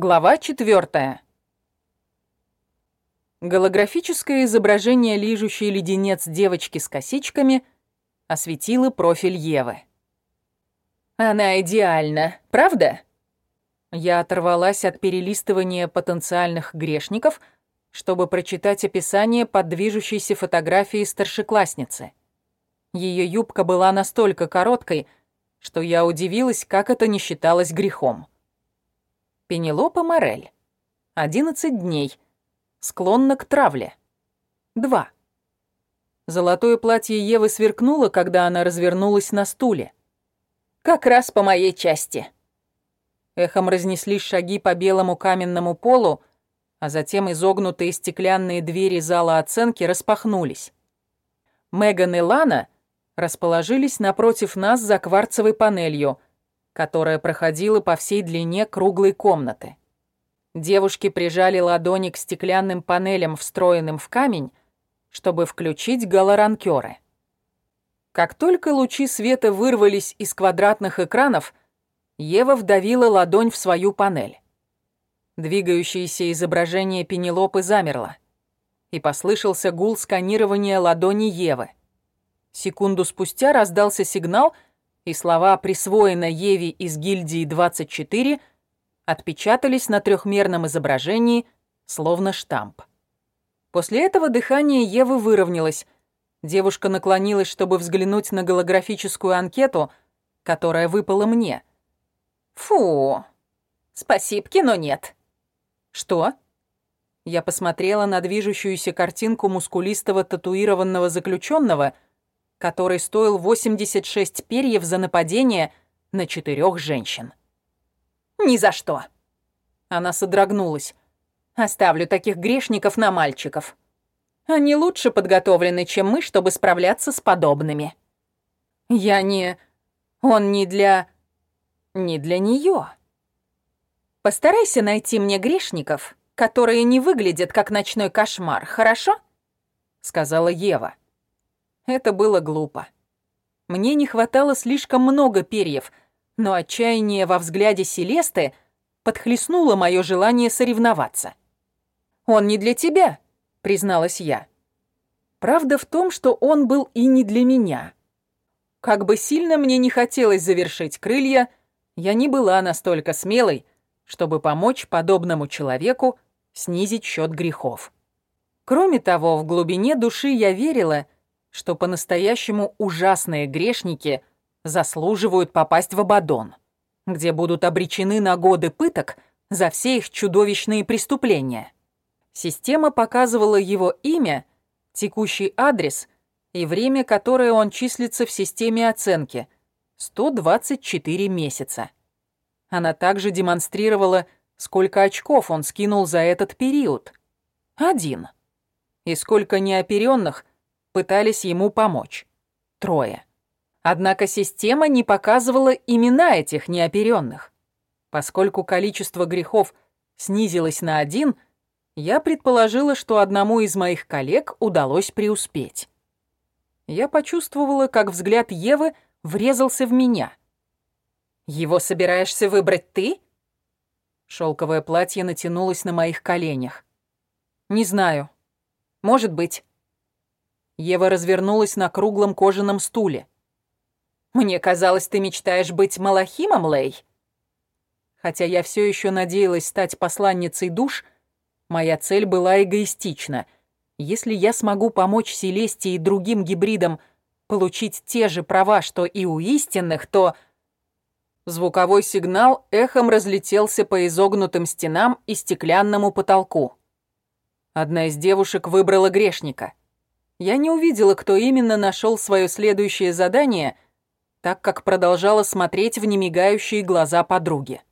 Глава четвертая. Голографическое изображение лижущей леденец девочки с косичками осветило профиль Евы. «Она идеальна, правда?» Я оторвалась от перелистывания потенциальных грешников, чтобы прочитать описание под движущейся фотографии старшеклассницы. Ее юбка была настолько короткой, что я удивилась, как это не считалось грехом. Пенелопа Морель. 11 дней. Склонна к травле. 2. Золотое платье Евы сверкнуло, когда она развернулась на стуле. «Как раз по моей части». Эхом разнеслись шаги по белому каменному полу, а затем изогнутые стеклянные двери зала оценки распахнулись. Меган и Лана расположились напротив нас за кварцевой панелью — которая проходила по всей длине круглой комнаты. Девушки прижали ладони к стеклянным панелям, встроенным в камень, чтобы включить галоранкеры. Как только лучи света вырвались из квадратных экранов, Ева вдавила ладонь в свою панель. Двигающееся изображение Пенелопы замерло, и послышался гул сканирования ладони Евы. Секунду спустя раздался сигнал — и слова «присвоено Еве из гильдии 24» отпечатались на трехмерном изображении, словно штамп. После этого дыхание Евы выровнялось. Девушка наклонилась, чтобы взглянуть на голографическую анкету, которая выпала мне. «Фу, спасибки, но нет». «Что?» Я посмотрела на движущуюся картинку мускулистого татуированного заключенного — который стоил 86 перьев за нападение на четырех женщин. «Ни за что!» Она содрогнулась. «Оставлю таких грешников на мальчиков. Они лучше подготовлены, чем мы, чтобы справляться с подобными. Я не... Он не для... не для нее. Постарайся найти мне грешников, которые не выглядят как ночной кошмар, хорошо?» Сказала Ева. Это было глупо. Мне не хватало слишком много перьев, но отчаяние во взгляде Селесты подхлестнуло мое желание соревноваться. «Он не для тебя», — призналась я. Правда в том, что он был и не для меня. Как бы сильно мне не хотелось завершить крылья, я не была настолько смелой, чтобы помочь подобному человеку снизить счет грехов. Кроме того, в глубине души я верила, по-настоящему ужасные грешники заслуживают попасть в Абадон, где будут обречены на годы пыток за все их чудовищные преступления. Система показывала его имя, текущий адрес и время, которое он числится в системе оценки — 124 месяца. Она также демонстрировала, сколько очков он скинул за этот период. Один. И сколько неоперенных пытались ему помочь. Трое. Однако система не показывала имена этих неоперенных. Поскольку количество грехов снизилось на один, я предположила, что одному из моих коллег удалось преуспеть. Я почувствовала, как взгляд Евы врезался в меня. «Его собираешься выбрать ты?» Шелковое платье натянулось на моих коленях. «Не знаю. Может быть. Ева развернулась на круглом кожаном стуле. «Мне казалось, ты мечтаешь быть Малахимом, Лей?» Хотя я все еще надеялась стать посланницей душ, моя цель была эгоистична. Если я смогу помочь Селесте и другим гибридам получить те же права, что и у истинных, то... Звуковой сигнал эхом разлетелся по изогнутым стенам и стеклянному потолку. Одна из девушек выбрала грешника. Я не увидела, кто именно нашел свое следующее задание, так как продолжала смотреть в немигающие глаза подруги.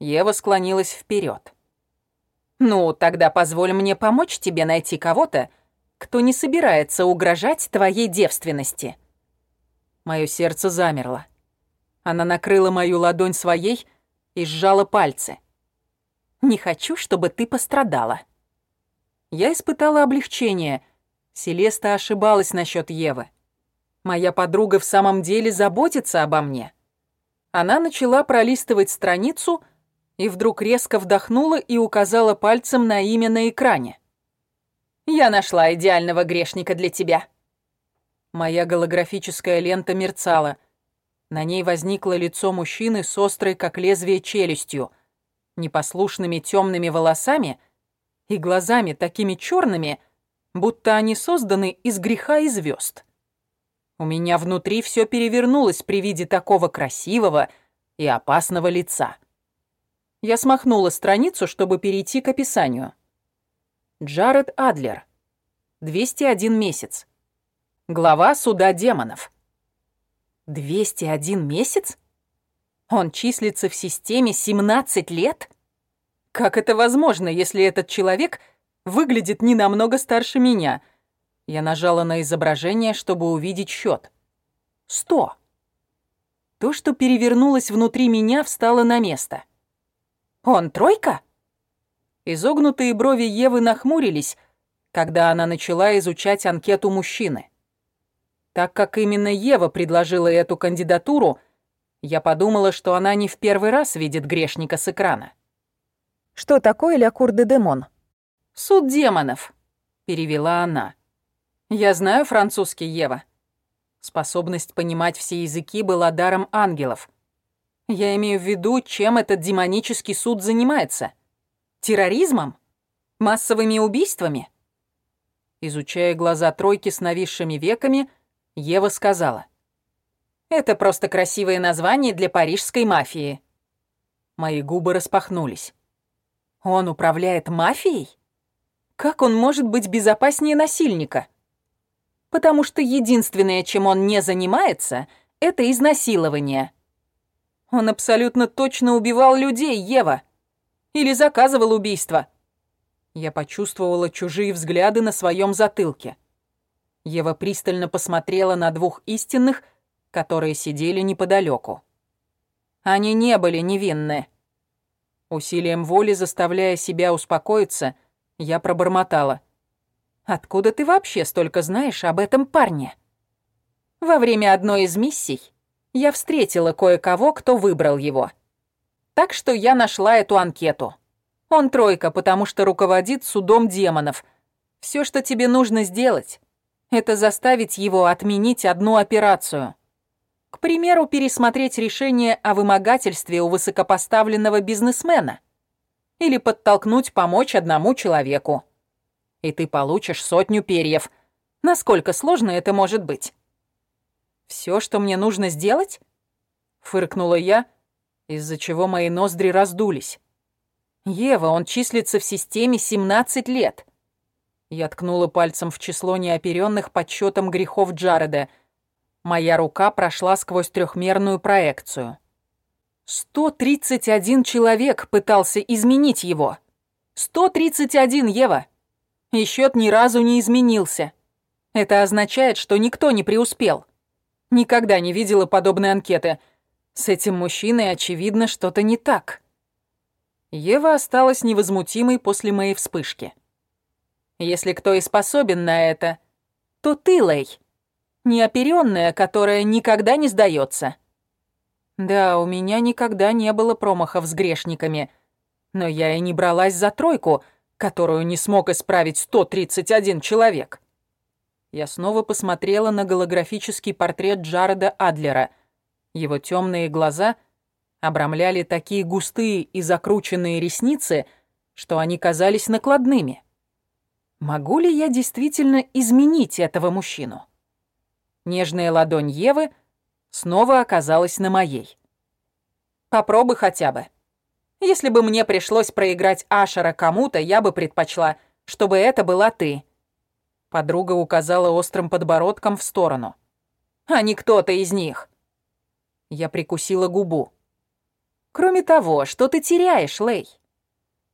Ева склонилась вперед. «Ну, тогда позволь мне помочь тебе найти кого-то, кто не собирается угрожать твоей девственности». Мое сердце замерло. Она накрыла мою ладонь своей и сжала пальцы. «Не хочу, чтобы ты пострадала». Я испытала облегчение — Селеста ошибалась насчет Евы. Моя подруга в самом деле заботится обо мне. Она начала пролистывать страницу и вдруг резко вдохнула и указала пальцем на имя на экране. «Я нашла идеального грешника для тебя». Моя голографическая лента мерцала. На ней возникло лицо мужчины с острой, как лезвие, челюстью, непослушными темными волосами и глазами такими черными, будто они созданы из греха и звезд. У меня внутри все перевернулось при виде такого красивого и опасного лица. Я смахнула страницу, чтобы перейти к описанию. Джаред Адлер. 201 месяц. Глава суда демонов. 201 месяц? Он числится в системе 17 лет? Как это возможно, если этот человек выглядит не намного старше меня? Я нажала на изображение, чтобы увидеть счет. Сто. То, что перевернулось внутри меня, встало на место. Он тройка? Изогнутые брови Евы нахмурились, когда она начала изучать анкету мужчины. Так как именно Ева предложила эту кандидатуру, я подумала, что она не в первый раз видит грешника с экрана. «Что такое Лякур де Демон?» «Суд демонов», — перевела она. «Я знаю французский, Ева. Способность понимать все языки была даром ангелов. Я имею в виду, чем этот демонический суд занимается. Терроризмом? Массовыми убийствами?» Изучая глаза тройки с нависшими веками, Ева сказала. «Это просто красивое название для парижской мафии». Мои губы распахнулись. «Он управляет мафией? Как он может быть безопаснее насильника?» «Потому что единственное, чем он не занимается, это изнасилование». «Он абсолютно точно убивал людей, Ева. Или заказывал убийство». Я почувствовала чужие взгляды на своем затылке. Ева пристально посмотрела на двух истинных, которые сидели неподалеку. Они не были невинны. Усилием воли, заставляя себя успокоиться, я пробормотала. «Откуда ты вообще столько знаешь об этом парне?» Во время одной из миссий я встретила кое-кого, кто выбрал его. Так что я нашла эту анкету. Он тройка, потому что руководит судом демонов. Все, что тебе нужно сделать, это заставить его отменить одну операцию. К примеру, пересмотреть решение о вымогательстве у высокопоставленного бизнесмена. Или подтолкнуть помочь одному человеку. И ты получишь сотню перьев. Насколько сложно это может быть? Все, что мне нужно сделать? Фыркнула я, из-за чего мои ноздри раздулись. Ева, он числится в системе 17 лет. Я ткнула пальцем в число неоперенных подсчетом грехов Джареда. Моя рука прошла сквозь трехмерную проекцию. 131 человек пытался изменить его. 131, Ева. И счет ни разу не изменился. Это означает, что никто не преуспел. Никогда не видела подобной анкеты. С этим мужчиной, очевидно, что-то не так. Ева осталась невозмутимой после моей вспышки. Если кто и способен на это, то ты, Лей. Неоперённая, которая никогда не сдается. Да, у меня никогда не было промахов с грешниками, но я и не бралась за тройку, которую не смог исправить 131 человек. Я снова посмотрела на голографический портрет Джареда Адлера. Его темные глаза — обрамляли такие густые и закрученные ресницы, что они казались накладными. Могу ли я действительно изменить этого мужчину? Нежная ладонь Евы снова оказалась на моей. Попробуй хотя бы. Если бы мне пришлось проиграть Ашера кому-то, я бы предпочла, чтобы это была ты. Подруга указала острым подбородком в сторону. А не кто-то из них. Я прикусила губу. Кроме того, что ты теряешь, Лей?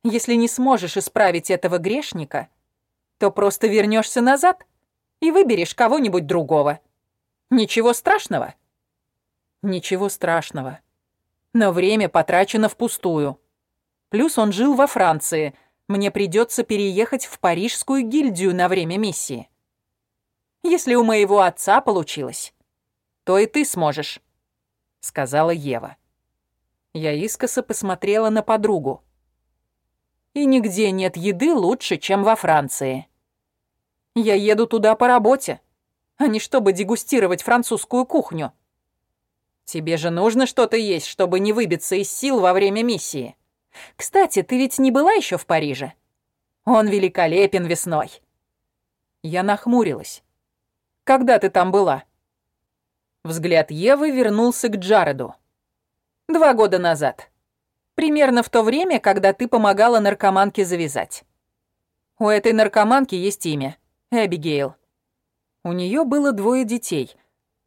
Если не сможешь исправить этого грешника, то просто вернешься назад и выберешь кого-нибудь другого. Ничего страшного? Ничего страшного. Но время потрачено впустую. Плюс он жил во Франции. Мне придется переехать в парижскую гильдию на время миссии. Если у моего отца получилось, то и ты сможешь, сказала Ева. Я искоса посмотрела на подругу. «И нигде нет еды лучше, чем во Франции. Я еду туда по работе, а не чтобы дегустировать французскую кухню. Тебе же нужно что-то есть, чтобы не выбиться из сил во время миссии. Кстати, ты ведь не была еще в Париже? Он великолепен весной». Я нахмурилась. «Когда ты там была?» Взгляд Евы вернулся к Джареду. Два года назад. Примерно в то время, когда ты помогала наркоманке завязать. У этой наркоманки есть имя. Эбигейл. У нее было двое детей,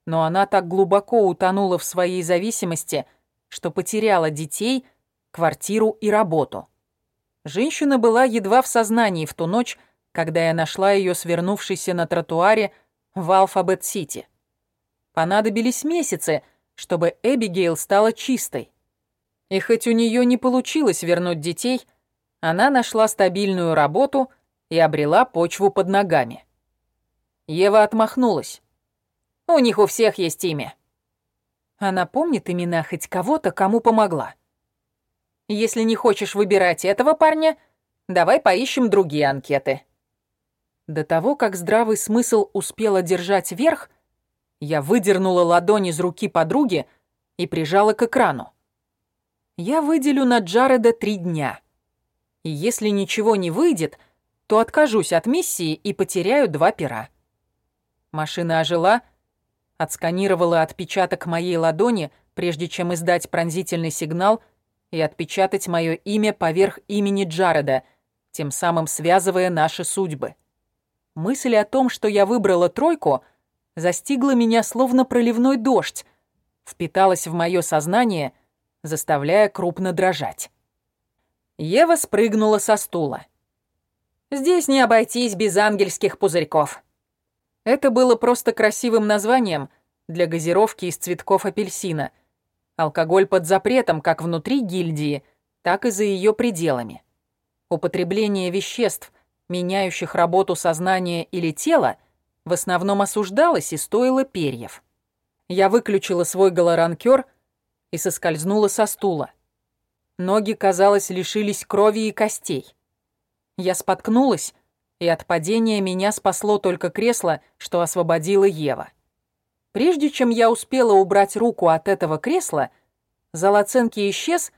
но она так глубоко утонула в своей зависимости, что потеряла детей, квартиру и работу. Женщина была едва в сознании в ту ночь, когда я нашла ее свернувшейся на тротуаре в Алфабет-Сити. Понадобились месяцы — чтобы Эбигейл стала чистой. И хоть у нее не получилось вернуть детей, она нашла стабильную работу и обрела почву под ногами. Ева отмахнулась. «У них у всех есть имя». Она помнит имена хоть кого-то, кому помогла. Если не хочешь выбирать этого парня, давай поищем другие анкеты. До того, как здравый смысл успел одержать верх, я выдернула ладонь из руки подруги и прижала к экрану. Я выделю на Джареда три дня. И если ничего не выйдет, то откажусь от миссии и потеряю два пера. Машина ожила, отсканировала отпечаток моей ладони, прежде чем издать пронзительный сигнал и отпечатать мое имя поверх имени Джареда, тем самым связывая наши судьбы. Мысль о том, что я выбрала тройку — застигла меня словно проливной дождь, впиталась в мое сознание, заставляя крупно дрожать. Ева спрыгнула со стула. «Здесь не обойтись без ангельских пузырьков». Это было просто красивым названием для газировки из цветков апельсина. Алкоголь под запретом как внутри гильдии, так и за ее пределами. Употребление веществ, меняющих работу сознания или тела – в основном осуждалась и стоила перьев. Я выключила свой голоранкер и соскользнула со стула. Ноги, казалось, лишились крови и костей. Я споткнулась, и от падения меня спасло только кресло, что освободила Ева. Прежде чем я успела убрать руку от этого кресла, зал оценки исчез,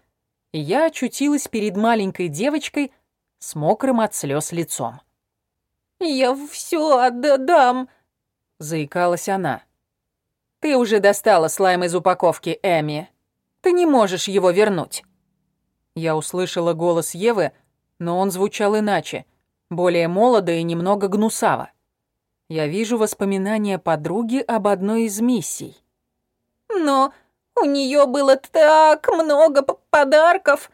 и я очутилась перед маленькой девочкой с мокрым от слез лицом. «Я все отдам», — заикалась она. «Ты уже достала слайм из упаковки, Эми. Ты не можешь его вернуть». Я услышала голос Евы, но он звучал иначе, более молодо и немного гнусаво. Я вижу воспоминания подруги об одной из миссий. «Но у нее было так много подарков!»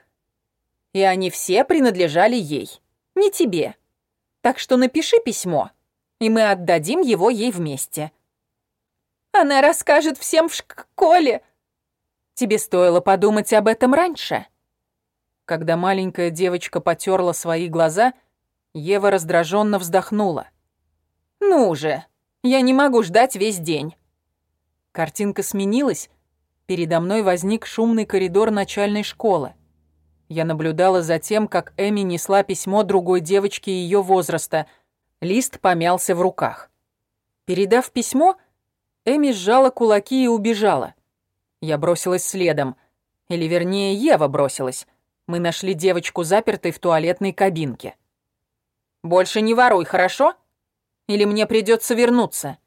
И они все принадлежали ей, не тебе. Так что напиши письмо, и мы отдадим его ей вместе. Она расскажет всем в школе. Тебе стоило подумать об этом раньше. Когда маленькая девочка потерла свои глаза, Ева раздраженно вздохнула. «Ну же, я не могу ждать весь день». Картинка сменилась. Передо мной возник шумный коридор начальной школы. Я наблюдала за тем, как Эми несла письмо другой девочке ее возраста. Лист помялся в руках. Передав письмо, Эми сжала кулаки и убежала. Я бросилась следом. Или вернее, Ева бросилась. Мы нашли девочку запертой в туалетной кабинке. «Больше не воруй, хорошо? Или мне придется вернуться?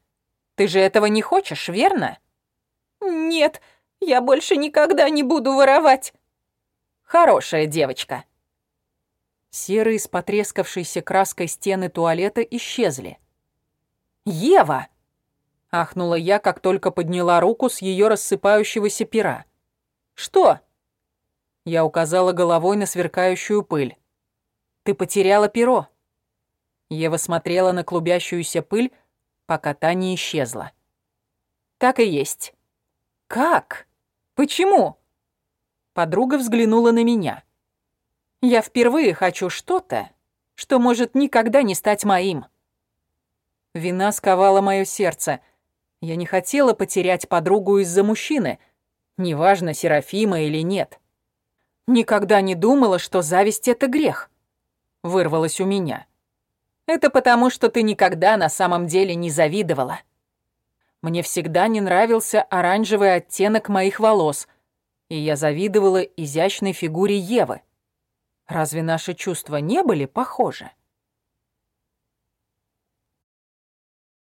Ты же этого не хочешь, верно?» «Нет, я больше никогда не буду воровать», Хорошая девочка». Серые с потрескавшейся краской стены туалета исчезли. «Ева!» — ахнула я, как только подняла руку с ее рассыпающегося пера. «Что?» Я указала головой на сверкающую пыль. «Ты потеряла перо». Ева смотрела на клубящуюся пыль, пока та не исчезла. «Так и есть». «Как? Почему?» Подруга взглянула на меня. «Я впервые хочу что-то, что может никогда не стать моим». Вина сковала мое сердце. Я не хотела потерять подругу из-за мужчины, неважно, Серафима или нет. Никогда не думала, что зависть — это грех. Вырвалось у меня. Это потому, что ты никогда на самом деле не завидовала. Мне всегда не нравился оранжевый оттенок моих волос, и я завидовала изящной фигуре Евы. Разве наши чувства не были похожи?